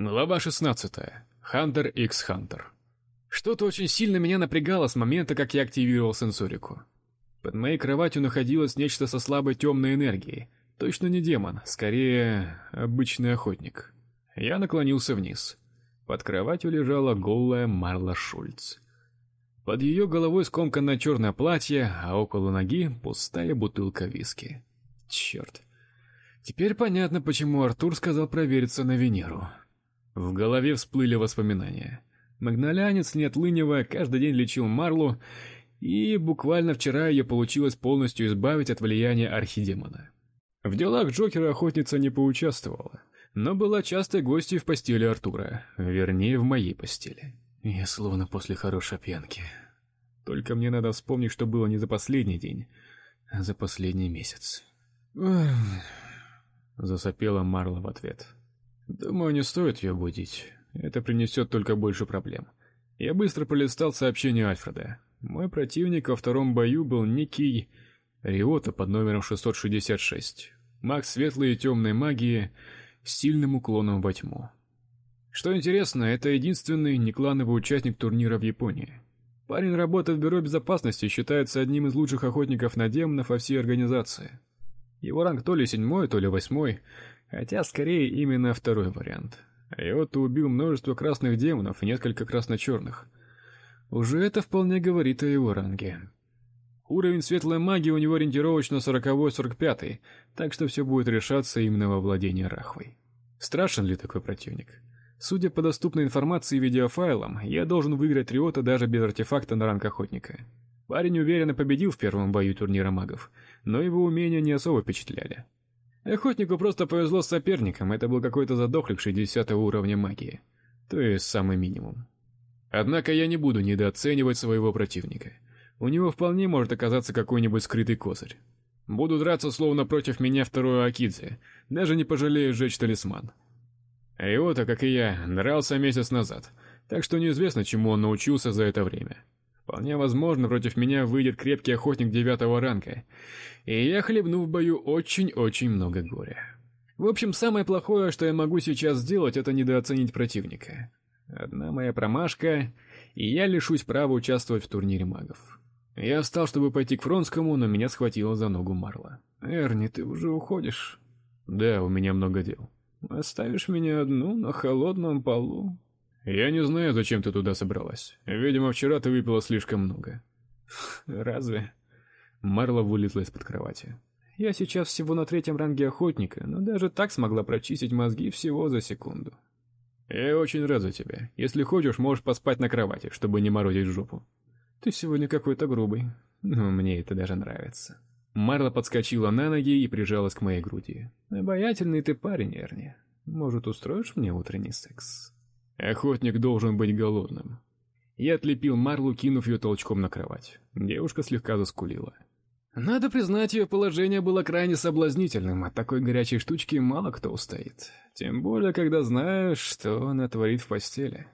Глава 16. Хантер X Хантер. Что-то очень сильно меня напрягало с момента, как я активировал сенсорику. Под моей кроватью находилось нечто со слабой темной энергией. Точно не демон, скорее обычный охотник. Я наклонился вниз. Под кроватью лежала голая Марла Шульц. Под ее головой скомканное черное платье, а около ноги пустая бутылка виски. Черт. Теперь понятно, почему Артур сказал провериться на Венеру. В голове всплыли воспоминания. Магнолянец, не отлынивая, каждый день лечил Марлу, и буквально вчера ее получилось полностью избавить от влияния архидемона. В делах Джокера охотница не поучаствовала, но была частой гостьей в постели Артура, вернее, в моей постели. Я словно после хорошей пьянки. Только мне надо вспомнить, что было не за последний день, а за последний месяц. Засопела Марла в ответ. Думаю, не стоит ее будить. Это принесет только больше проблем. Я быстро полистал сообщение Альфреда. Мой противник во втором бою был некий Риота под номером 666. Маг светлой и темной магии с сильным уклоном во тьму. Что интересно, это единственный неклановый участник турнира в Японии. Парень работает в бюро безопасности считается одним из лучших охотников на демонов во всей организации. Его ранг то ли седьмой, то ли восьмой, Хотя скорее именно второй вариант. Айота убил множество красных демонов и несколько красно-черных. Уже это вполне говорит о его ранге. Уровень светлой магии у него ориентировочно 40-45, так что все будет решаться именно во владении Рахвой. Страшен ли такой противник? Судя по доступной информации и видеофайлам, я должен выиграть Риота даже без артефакта на ранг охотника. Парень уверенно победил в первом бою турнира магов, но его умения не особо впечатляли. Охотнику просто повезло с соперником, это был какой-то задохлик 60 уровня магии, то есть самый минимум. Однако я не буду недооценивать своего противника. У него вполне может оказаться какой-нибудь скрытый козырь. Буду драться словно против меня второй Акидзе, даже не пожалею сжечь талисман. Айота, как и я, дрался месяц назад, так что неизвестно, чему он научился за это время. Вполне возможно, против меня выйдет крепкий охотник девятого ранга, и я хлебну в бою очень-очень много горя. В общем, самое плохое, что я могу сейчас сделать, это недооценить противника. Одна моя промашка, и я лишусь права участвовать в турнире магов. Я встал, чтобы пойти к Фронскому, но меня схватила за ногу Марла. Эрни, ты уже уходишь? Да, у меня много дел. Оставишь меня одну на холодном полу? Я не знаю, зачем ты туда собралась. Видимо, вчера ты выпила слишком много. Разве? Марла вылезла из-под кровати. Я сейчас всего на третьем ранге охотника, но даже так смогла прочистить мозги всего за секунду. Я очень рад за тебя. Если хочешь, можешь поспать на кровати, чтобы не морозить жопу. Ты сегодня какой-то грубый. Но мне это даже нравится. Марла подскочила на ноги и прижалась к моей груди. Обаятельный ты парень, Эрни. Может, устроишь мне утренний секс? Охотник должен быть голодным. Я отлепил Марлу, кинув ее толчком на кровать. Девушка слегка заскулила. Надо признать, ее положение было крайне соблазнительным. От такой горячей штучки мало кто устоит. Тем более, когда знаешь, что она творит в постели.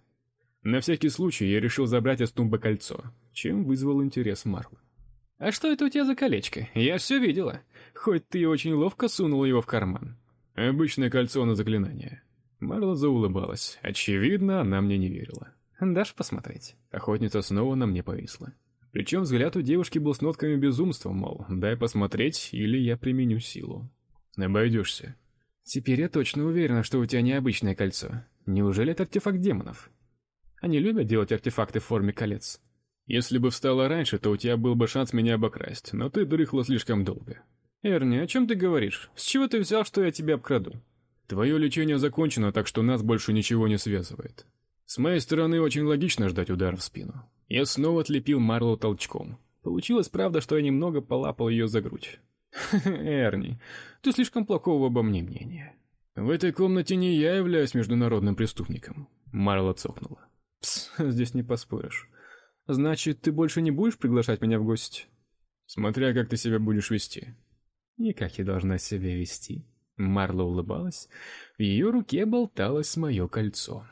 На всякий случай я решил забрать из тумбы кольцо, чем вызвал интерес Марлы. А что это у тебя за колечко? Я все видела. Хоть ты очень ловко сунул его в карман. Обычное кольцо на заклинание. Марла заулыбалась. Очевидно, она мне не верила. Дашь посмотреть? Охотница снова на мне повисла. Причем взгляд у девушки был с нотками безумства, мол, дай посмотреть, или я применю силу. Обойдешься. Теперь я точно уверена, что у тебя необычное кольцо. Неужели это артефакт демонов? Они любят делать артефакты в форме колец. Если бы встала раньше, то у тебя был бы шанс меня обокрасть, но ты дрыхла слишком долго. Эрни, о чем ты говоришь? С чего ты взял, что я тебя обкраду? Твое лечение закончено, так что нас больше ничего не связывает. С моей стороны очень логично ждать удара в спину. Я снова отлепил Марлу толчком. Получилось, правда, что я немного полапал ее за грудь. Эрни, ты слишком плохого обо мне мнения. В этой комнате не я являюсь международным преступником, Марла цокнула. Пс, здесь не поспоришь. Значит, ты больше не будешь приглашать меня в гости? Смотря как ты себя будешь вести. И как я должна себя вести? Марла улыбалась. В ее руке болталось мое кольцо.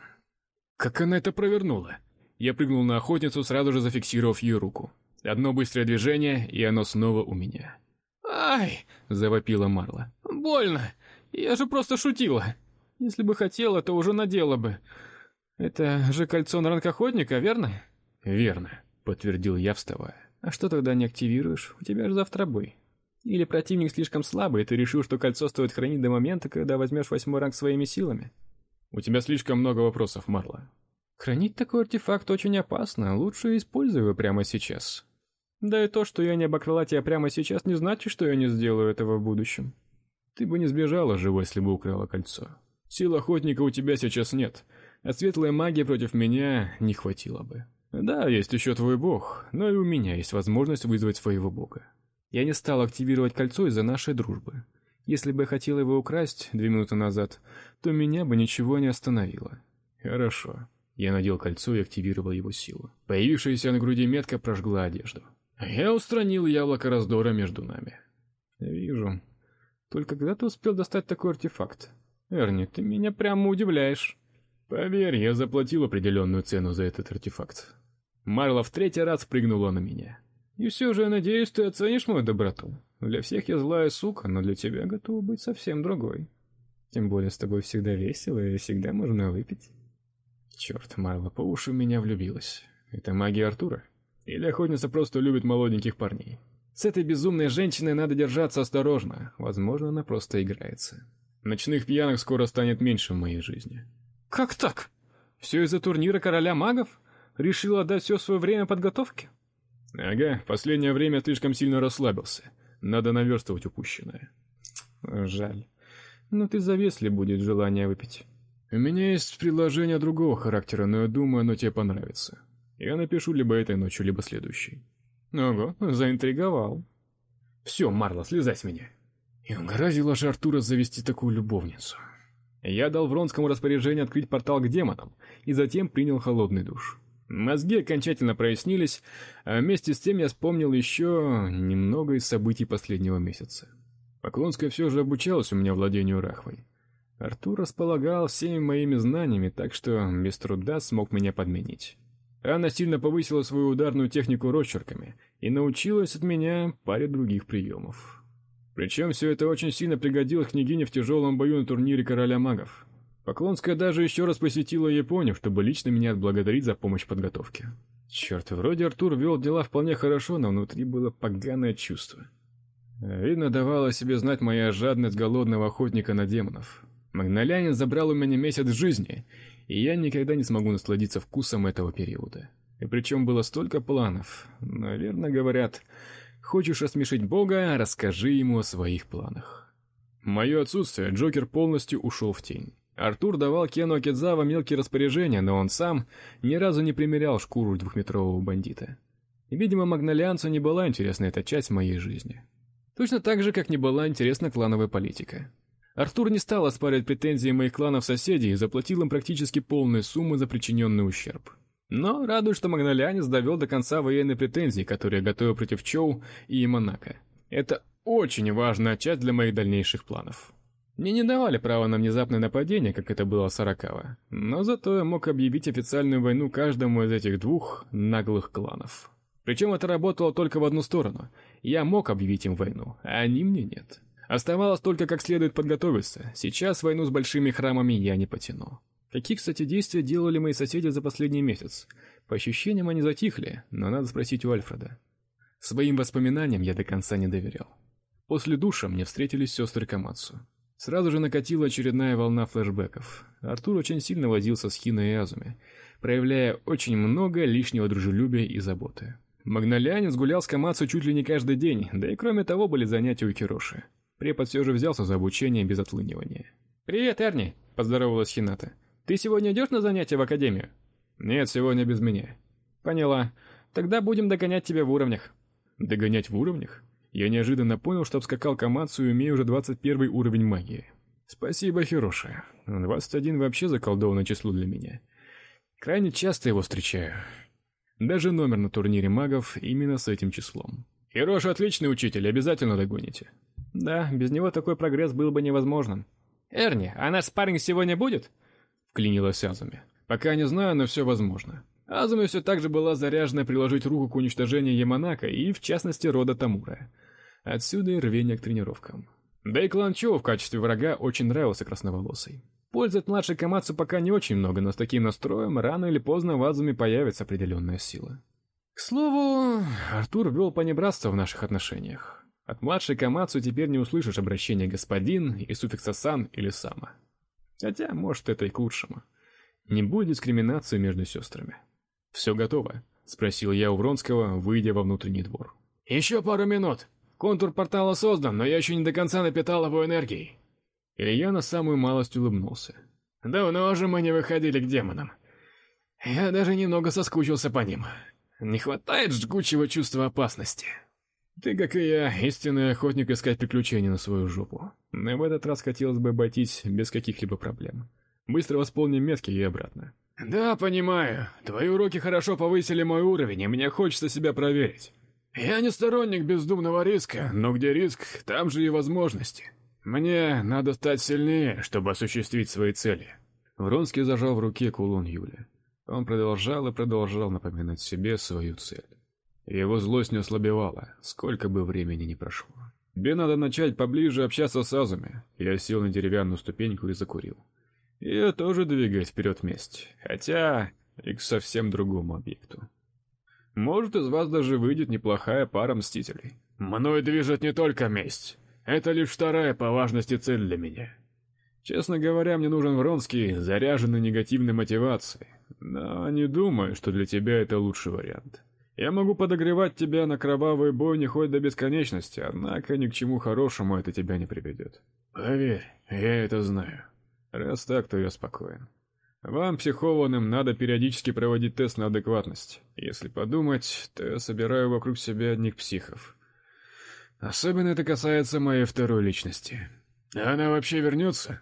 Как она это провернула? Я прыгнул на охотницу, сразу же зафиксировав ее руку. Одно быстрое движение, и оно снова у меня. «Ай!» — завопила Марла. «Больно! Я же просто шутила!» Если бы хотела, то уже надела бы. Это же кольцо на ранкоходника, верно? Верно, подтвердил я, вставая. А что тогда не активируешь? У тебя же завтра бой. Или противник слишком слабый, и ты решил, что кольцо стоит хранить до момента, когда возьмешь восьмой ранг своими силами? У тебя слишком много вопросов, Марла. Хранить такой артефакт очень опасно, лучше используй его прямо сейчас. Да и то, что я не обокрала тебя прямо сейчас, не значит, что я не сделаю этого в будущем. Ты бы не сбежала живой, если бы украла кольцо. Сил охотника у тебя сейчас нет, а светлая магия против меня не хватило бы. Да, есть еще твой бог, но и у меня есть возможность вызвать своего бога. Я не стал активировать кольцо из-за нашей дружбы. Если бы я хотел его украсть две минуты назад, то меня бы ничего не остановило. Хорошо. Я надел кольцо и активировал его силу. Появившаяся на груди метка прожгла одежду. Я устранил яблоко раздора между нами. Вижу. Только когда ты успел достать такой артефакт? Эрни, ты меня прямо удивляешь. Поверь, я заплатил определенную цену за этот артефакт. Марла в третий раз прыгнула на меня. И все же, я надеюсь, ты оценишь мою доброту. Для всех я злая сука, но для тебя готова быть совсем другой. Тем более с тобой всегда весело и всегда можно выпить. Черт, Марла по уши в меня влюбилась. Это магия Артура? Или охотница просто любит молоденьких парней? С этой безумной женщиной надо держаться осторожно. Возможно, она просто играется. Ночных пьяных скоро станет меньше в моей жизни. Как так? Все из-за турнира короля магов? Решила отдать все свое время подготовке? Ага, последнее время слишком сильно расслабился. Надо наверстывать упущенное. Жаль. Но ты завес ли будет желание выпить? У меня есть предложение другого характера, но я думаю, оно тебе понравится. Я напишу либо этой ночью, либо следующей. Ого, заинтриговал. Все, Марла, слезай с меня. И угораздило же Артура завести такую любовницу. Я дал Вронскому распоряжение открыть портал к демонам и затем принял холодный душ. Мозги окончательно прояснились, а вместе с тем я вспомнил еще немного из событий последнего месяца. Поклонская все же обучалась у меня владению рахвой. Артур располагал всеми моими знаниями, так что без труда смог меня подменить. Она сильно повысила свою ударную технику росчерками и научилась от меня паре других приемов. Причем все это очень сильно пригодилось княгине в тяжелом бою на турнире короля магов. Поклонская даже еще раз посетила Японию, чтобы лично меня отблагодарить за помощь в подготовке. Черт, вроде Артур вел дела вполне хорошо, но внутри было поганое чувство. Видно, давала себе знать моя жадность голодного охотника на демонов. Магнолянин забрал у меня месяц жизни, и я никогда не смогу насладиться вкусом этого периода. И причем было столько планов. Наверное, говорят, хочешь осмешить Бога, расскажи ему о своих планах. Мое отсутствие Джокер полностью ушел в тень. Артур давал Кену Акидзава мелкие распоряжения, но он сам ни разу не примерял шкуру двухметрового бандита. И, видимо, Магнолианцу не была интересна эта часть моей жизни. Точно так же, как не была интересна клановая политика. Артур не стал оспаривать претензии моих кланов соседей и заплатил им практически полную сумму за причиненный ущерб. Но радует, что Магнолианец довел до конца военные претензии, которые готовил против Чоу и Монако. Это очень важная часть для моих дальнейших планов. Мне не давали права на внезапное нападение, как это было с Аракава, но зато я мог объявить официальную войну каждому из этих двух наглых кланов. Причем это работало только в одну сторону. Я мог объявить им войну, а они мне нет. Оставалось только как следует подготовиться. Сейчас войну с большими храмами я не потяну. Какие, кстати, действия делали мои соседи за последний месяц? По ощущениям они затихли, но надо спросить у Альфреда. Своим воспоминаниям я до конца не доверял. После душа мне встретились сестры Камацу. Сразу же накатила очередная волна флешбеков. Артур очень сильно возился с Хиной и Азуми, проявляя очень много лишнего дружелюбия и заботы. Магнолианец гулял с Камацу чуть ли не каждый день, да и кроме того были занятия у Кироши. Препод все же взялся за обучение без отлынивания. «Привет, Эрни!» – поздоровалась Хината. «Ты сегодня идешь на занятия в академию?» «Нет, сегодня без меня». «Поняла. Тогда будем догонять тебя в уровнях». «Догонять в уровнях?» Я неожиданно понял, что обскакал Камацу и имею уже 21 уровень магии. Спасибо, Хироши. 21 вообще заколдованное число для меня. Крайне часто его встречаю. Даже номер на турнире магов именно с этим числом. Хироши отличный учитель, обязательно догоните. Да, без него такой прогресс был бы невозможным. Эрни, а наш спарринг сегодня будет? Вклинилась Азуми. Пока не знаю, но все возможно. Азуми все так же была заряжена приложить руку к уничтожению Яманака и, в частности, рода Тамура. Отсюда и рвение к тренировкам. Да и клан Чоу в качестве врага очень нравился красноволосой. Пользы от младшей Камацу пока не очень много, но с таким настроем рано или поздно в Азуме появится определенная сила. К слову, Артур ввел понебратство в наших отношениях. От младшей Камацу теперь не услышишь обращения господин и суффикса сан или сама. Хотя, может, это и к лучшему. Не будет дискриминации между сестрами. «Все готово, спросил я у Вронского, выйдя во внутренний двор. «Еще пару минут. Контур портала создан, но я еще не до конца напитал его энергией. Илья на самую малость улыбнулся. Давно же мы не выходили к демонам. Я даже немного соскучился по ним. Не хватает жгучего чувства опасности. Ты, как и я, истинный охотник искать приключения на свою жопу. Но в этот раз хотелось бы обойтись без каких-либо проблем. Быстро восполним метки и обратно. Да, понимаю. Твои уроки хорошо повысили мой уровень, и мне хочется себя проверить. Я не сторонник бездумного риска, но где риск, там же и возможности. Мне надо стать сильнее, чтобы осуществить свои цели. Вронский зажал в руке кулон Юли. Он продолжал и продолжал напоминать себе свою цель. Его злость не ослабевала, сколько бы времени ни прошло. Тебе надо начать поближе общаться с Азуми. Я сел на деревянную ступеньку и закурил. Ее тоже двигает вперед вместе, хотя и к совсем другому объекту. Может, из вас даже выйдет неплохая пара мстителей. Мной движет не только месть. Это лишь вторая по важности цель для меня. Честно говоря, мне нужен Вронский, заряженный негативной мотивацией. Но не думаю, что для тебя это лучший вариант. Я могу подогревать тебя на кровавый бой не хоть до бесконечности, однако ни к чему хорошему это тебя не приведет. Поверь, я это знаю. Раз так, то я спокоен. Вам, психованным, надо периодически проводить тест на адекватность. Если подумать, то я собираю вокруг себя одних психов. Особенно это касается моей второй личности. Она вообще вернется?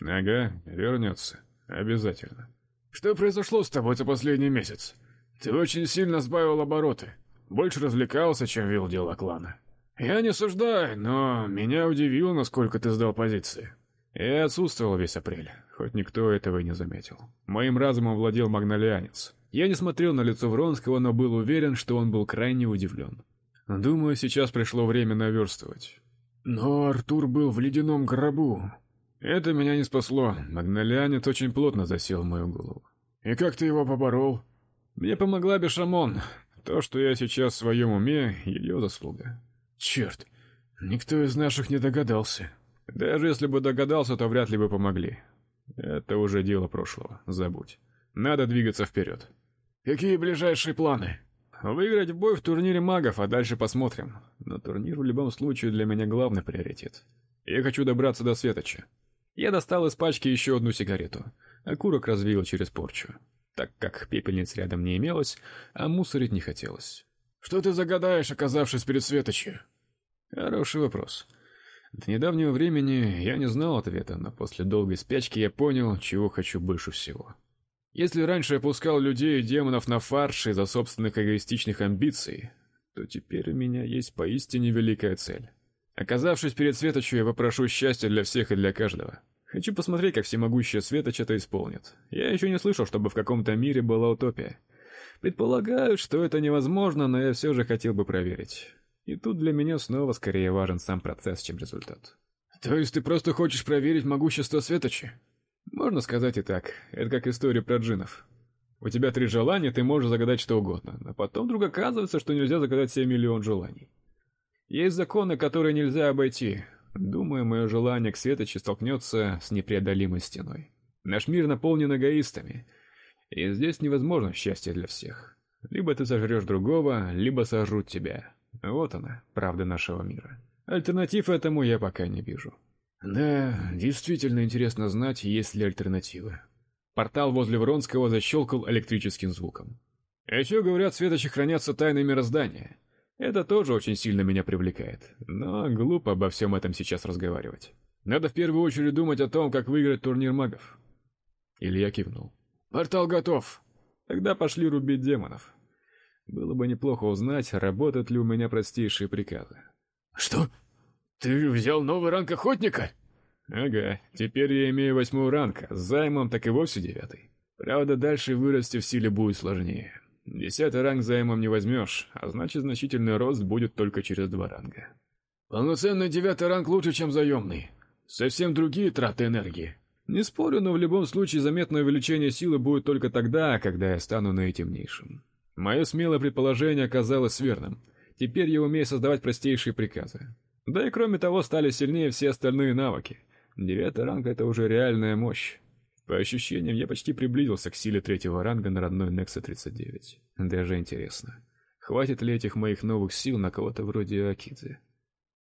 Ага, вернется. Обязательно. Что произошло с тобой за последний месяц? Ты очень сильно сбавил обороты. Больше развлекался, чем вел дела клана. Я не осуждаю, но меня удивило, насколько ты сдал позиции. Я отсутствовал весь апрель, хоть никто этого и не заметил. Моим разумом владел магнолианец. Я не смотрел на лицо Вронского, но был уверен, что он был крайне удивлен. Думаю, сейчас пришло время наверстывать. Но Артур был в ледяном гробу. Это меня не спасло. Магнолианец очень плотно засел в мою голову. И как ты его поборол? Мне помогла Бешамон. То, что я сейчас в своем уме, ее заслуга. Черт, никто из наших не догадался. Даже если бы догадался, то вряд ли бы помогли. Это уже дело прошлого, забудь. Надо двигаться вперед. Какие ближайшие планы? Выиграть в бой в турнире магов, а дальше посмотрим. Но турнир в любом случае для меня главный приоритет. Я хочу добраться до Светоча. Я достал из пачки еще одну сигарету. Окурок развеял через порчу, так как пепельниц рядом не имелось, а мусорить не хотелось. Что ты загадаешь, оказавшись перед Светочем? Хороший вопрос. До недавнего времени я не знал ответа, но после долгой спячки я понял, чего хочу больше всего. Если раньше я пускал людей и демонов на фарш из-за собственных эгоистичных амбиций, то теперь у меня есть поистине великая цель. Оказавшись перед Светочью, я попрошу счастья для всех и для каждого. Хочу посмотреть, как всемогущая Светоч это исполнит. Я еще не слышал, чтобы в каком-то мире была утопия. Предполагаю, что это невозможно, но я все же хотел бы проверить. И тут для меня снова скорее важен сам процесс, чем результат. То есть ты просто хочешь проверить могущество Светочи? Можно сказать и так. Это как история про джиннов. У тебя три желания, ты можешь загадать что угодно, а потом вдруг оказывается, что нельзя загадать 7 миллион желаний. Есть законы, которые нельзя обойти. Думаю, мое желание к Светочи столкнется с непреодолимой стеной. Наш мир наполнен эгоистами, и здесь невозможно счастье для всех. Либо ты сожрешь другого, либо сожрут тебя. Вот она, правда нашего мира. Альтернатив этому я пока не вижу. Да, действительно интересно знать, есть ли альтернативы. Портал возле Вронского защелкал электрическим звуком. Еще говорят, светочи хранятся тайны мироздания. Это тоже очень сильно меня привлекает. Но глупо обо всем этом сейчас разговаривать. Надо в первую очередь думать о том, как выиграть турнир магов. Илья кивнул. Портал готов. Тогда пошли рубить демонов. Было бы неплохо узнать, работают ли у меня простейшие приказы. Что? Ты взял новый ранг охотника? Ага, теперь я имею восьмой ранг, с займом так и вовсе девятый. Правда, дальше вырасти в силе будет сложнее. Десятый ранг займом не возьмешь, а значит, значительный рост будет только через два ранга. Полноценный девятый ранг лучше, чем заемный. Совсем другие траты энергии. Не спорю, но в любом случае заметное увеличение силы будет только тогда, когда я стану наитемнейшим. Мое смелое предположение оказалось верным. Теперь я умею создавать простейшие приказы. Да и кроме того, стали сильнее все остальные навыки. Девятый ранг это уже реальная мощь. По ощущениям, я почти приблизился к силе третьего ранга на родной Nexus 39. Даже интересно, хватит ли этих моих новых сил на кого-то вроде Акидзе.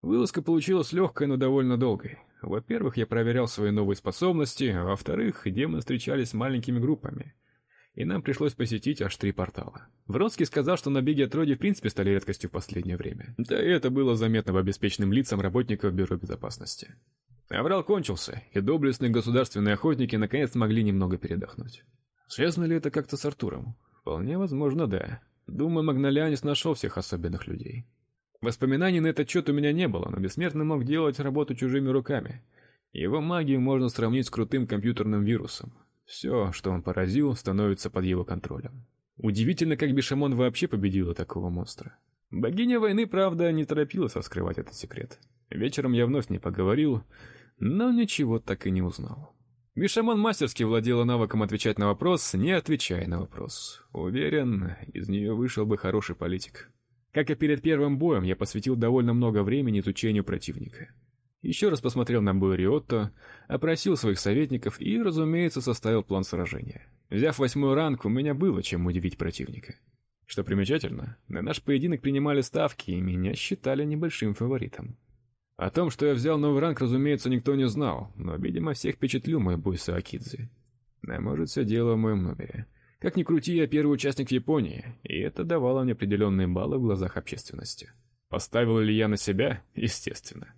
Вылазка получилась легкой, но довольно долгой. Во-первых, я проверял свои новые способности, а во-вторых, демоны встречались маленькими группами. И нам пришлось посетить аж три портала. Вронский сказал, что набеги отроди в принципе стали редкостью в последнее время. Да и это было заметно по обеспеченным лицам работников Бюро безопасности. Аврал кончился, и доблестные государственные охотники наконец могли немного передохнуть. Связано ли это как-то с Артуром? Вполне возможно, да. Думаю, Магнолианис нашел всех особенных людей. Воспоминаний на этот счет у меня не было, но бессмертный мог делать работу чужими руками. Его магию можно сравнить с крутым компьютерным вирусом. Все, что он поразил, становится под его контролем. Удивительно, как Бешамон вообще победила такого монстра. Богиня войны, правда, не торопилась раскрывать этот секрет. Вечером я вновь не поговорил, но ничего так и не узнал. Бешамон мастерски владела навыком отвечать на вопрос, не отвечая на вопрос. Уверен, из нее вышел бы хороший политик. Как и перед первым боем, я посвятил довольно много времени изучению противника. Еще раз посмотрел на бой Риотто, опросил своих советников и, разумеется, составил план сражения. Взяв восьмой ранг, у меня было чем удивить противника. Что примечательно, на наш поединок принимали ставки, и меня считали небольшим фаворитом. О том, что я взял новый ранг, разумеется, никто не знал, но, видимо, всех впечатлил мой бой с Акидзе. А может, все дело в моем номере. Как ни крути, я первый участник в Японии, и это давало мне определенные баллы в глазах общественности. Поставил ли я на себя? Естественно.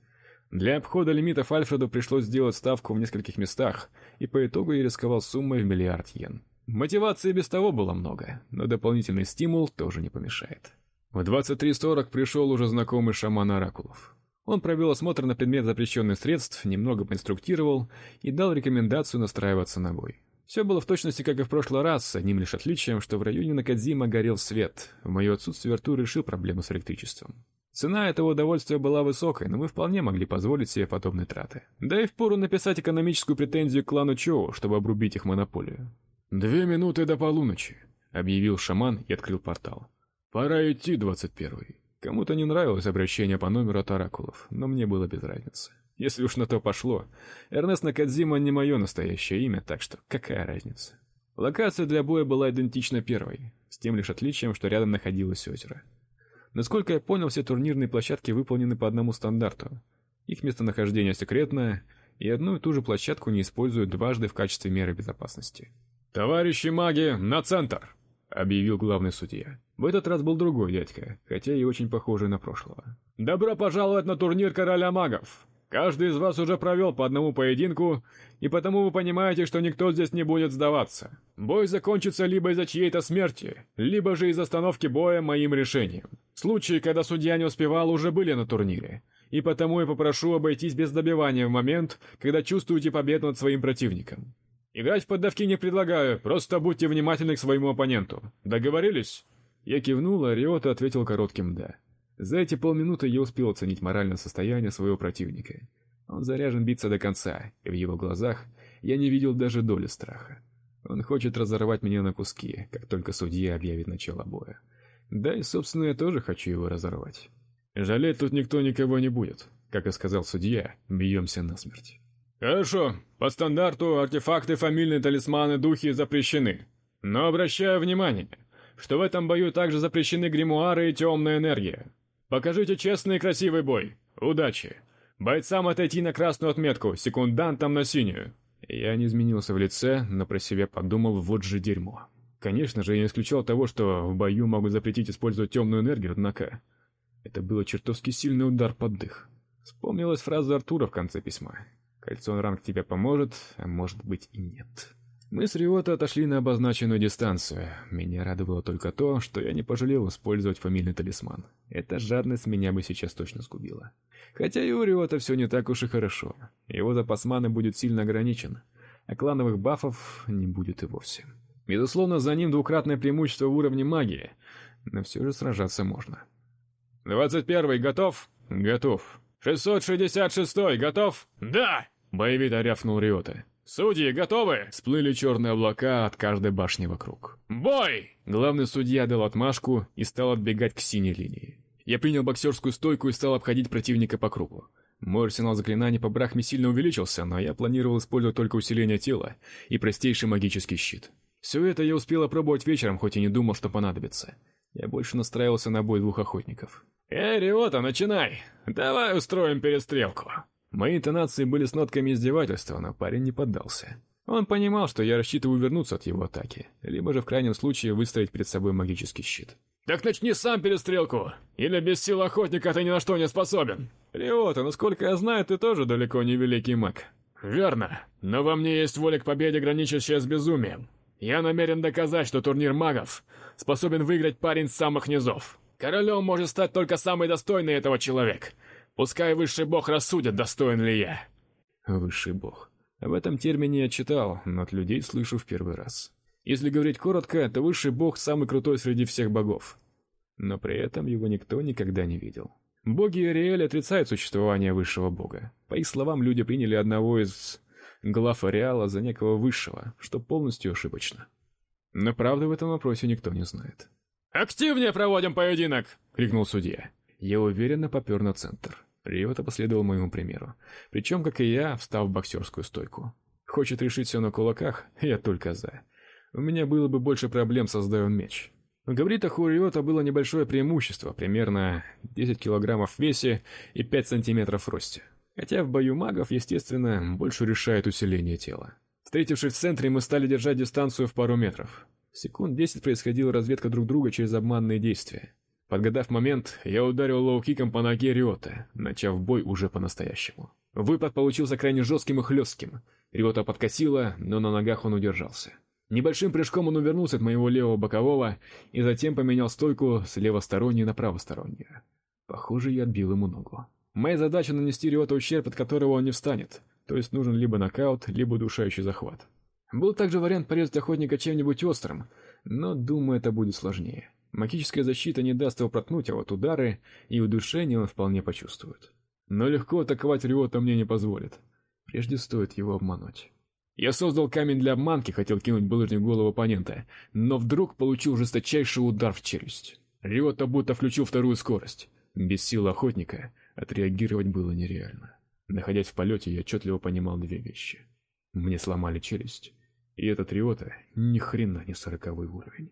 Для обхода лимитов Альфреду пришлось сделать ставку в нескольких местах, и по итогу я рисковал суммой в миллиард йен. Мотивации без того было много, но дополнительный стимул тоже не помешает. В 23:40 пришел уже знакомый шаман Оракулов. Он провел осмотр на предмет запрещенных средств, немного поинструктировал и дал рекомендацию настраиваться на бой. Все было в точности, как и в прошлый раз, с одним лишь отличием, что в районе Накадзима горел свет. В моё отсутствие Артур решил проблему с электричеством. Цена этого удовольствия была высокой, но мы вполне могли позволить себе подобные траты. Да и впору написать экономическую претензию к клану Чоу, чтобы обрубить их монополию. «Две минуты до полуночи», — объявил шаман и открыл портал. «Пора идти, двадцать первый». Кому-то не нравилось обращение по номеру от оракулов, но мне было без разницы. Если уж на то пошло, Эрнест Накадзима не мое настоящее имя, так что какая разница? Локация для боя была идентична первой, с тем лишь отличием, что рядом находилось озеро. Насколько я понял, все турнирные площадки выполнены по одному стандарту. Их местонахождение секретное, и одну и ту же площадку не используют дважды в качестве меры безопасности. Товарищи маги, на центр, объявил главный судья. В этот раз был другой дядька, хотя и очень похожий на прошлого. Добро пожаловать на турнир Короля магов. Каждый из вас уже провел по одному поединку, и потому вы понимаете, что никто здесь не будет сдаваться. Бой закончится либо из-за чьей-то смерти, либо же из остановки боя моим решением. Случаи, когда судья не успевал, уже были на турнире, и потому я попрошу обойтись без добивания в момент, когда чувствуете победу над своим противником. Играть в поддавки не предлагаю, просто будьте внимательны к своему оппоненту. Договорились? Я кивнул, а Риота ответил коротким да. За эти полминуты я успел оценить моральное состояние своего противника. Он заряжен биться до конца, и в его глазах я не видел даже доли страха. Он хочет разорвать меня на куски, как только судья объявит начало боя. Да и, собственно, я тоже хочу его разорвать. Жалеть тут никто никого не будет. Как и сказал судья, бьемся насмерть. Хорошо. По стандарту артефакты, фамильные талисманы, духи запрещены. Но обращаю внимание, что в этом бою также запрещены гримуары и темная энергия. Покажите честный и красивый бой. Удачи. Бойцам отойти на красную отметку, секундантам на синюю. Я не изменился в лице, но про себя подумал, вот же дерьмо. Конечно же, я не исключал того, что в бою могут запретить использовать темную энергию, однако это было чертовски сильный удар под дых. Вспомнилась фраза Артура в конце письма. Кольцо ранг тебе поможет, а может быть и нет. Мы с Риото отошли на обозначенную дистанцию. Меня радовало только то, что я не пожалел использовать фамильный талисман. Эта жадность меня бы сейчас точно сгубила. Хотя и у Риото все не так уж и хорошо. Его запас маны будет сильно ограничен, а клановых бафов не будет и вовсе. Безусловно, за ним двукратное преимущество в уровне магии, но все же сражаться можно. «Двадцать первый готов?» «Готов». «Шестьсот шестьдесят шестой готов?» «Да!» Боевито рявкнул Риота. Судьи готовы? Всплыли черные облака от каждой башни вокруг. Бой! Главный судья дал отмашку и стал отбегать к синей линии. Я принял боксерскую стойку и стал обходить противника по кругу. Мой арсенал заклинаний по брахме сильно увеличился, но я планировал использовать только усиление тела и простейший магический щит. Все это я успел опробовать вечером, хоть и не думал, что понадобится. Я больше настраивался на бой двух охотников. «Эй, Риота, начинай! Давай устроим перестрелку!» Мои интонации были с нотками издевательства, но парень не поддался. Он понимал, что я рассчитываю вернуться от его атаки, либо же в крайнем случае выставить перед собой магический щит. «Так начни сам перестрелку! Или без сил охотника ты ни на что не способен!» «Риота, насколько я знаю, ты тоже далеко не великий маг». «Верно, но во мне есть воля к победе, граничащая с безумием. Я намерен доказать, что турнир магов способен выиграть парень с самых низов. Королем может стать только самый достойный этого человек. Пускай высший бог рассудит, достоин ли я. Высший бог. Об этом термине я читал, но от людей слышу в первый раз. Если говорить коротко, то высший бог самый крутой среди всех богов. Но при этом его никто никогда не видел. Боги Ариэль отрицают существование высшего бога. По их словам, люди приняли одного из глав ареала за некого высшего, что полностью ошибочно. Но правды в этом вопросе никто не знает. «Активнее проводим поединок!» — крикнул судья. Я уверенно попер на центр. Риота последовал моему примеру. Причем, как и я, встав в боксерскую стойку. Хочет решить все на кулаках, я только за. У меня было бы больше проблем со сдаем меч. У Риота было небольшое преимущество, примерно 10 килограммов в весе и 5 сантиметров в росте. Хотя в бою магов, естественно, больше решает усиление тела. Встретившись в центре, мы стали держать дистанцию в пару метров. Секунд 10 происходила разведка друг друга через обманные действия. Подгадав момент, я ударил лоу-киком по ноге Риота, начав бой уже по-настоящему. Выпад получился крайне жестким и хлестким. Риота подкосило, но на ногах он удержался. Небольшим прыжком он увернулся от моего левого бокового и затем поменял стойку с левосторонней на правостороннюю. Похоже, я отбил ему ногу. Моя задача нанести Риоту ущерб, от которого он не встанет. То есть нужен либо нокаут, либо удушающий захват. Был также вариант порезать охотника чем-нибудь острым, но думаю, это будет сложнее. Магическая защита не даст его проткнуть, а вот удары и удушение он вполне почувствует. Но легко атаковать Риота мне не позволит. Прежде стоит его обмануть. Я создал камень для обманки, хотел кинуть булыжник в голову оппонента, но вдруг получил жесточайший удар в челюсть. Риота будто включил вторую скорость. Без сил охотника Отреагировать было нереально. Находясь в полете, я отчетливо понимал две вещи. Мне сломали челюсть, и этот Риота ни хрена не сороковой уровень.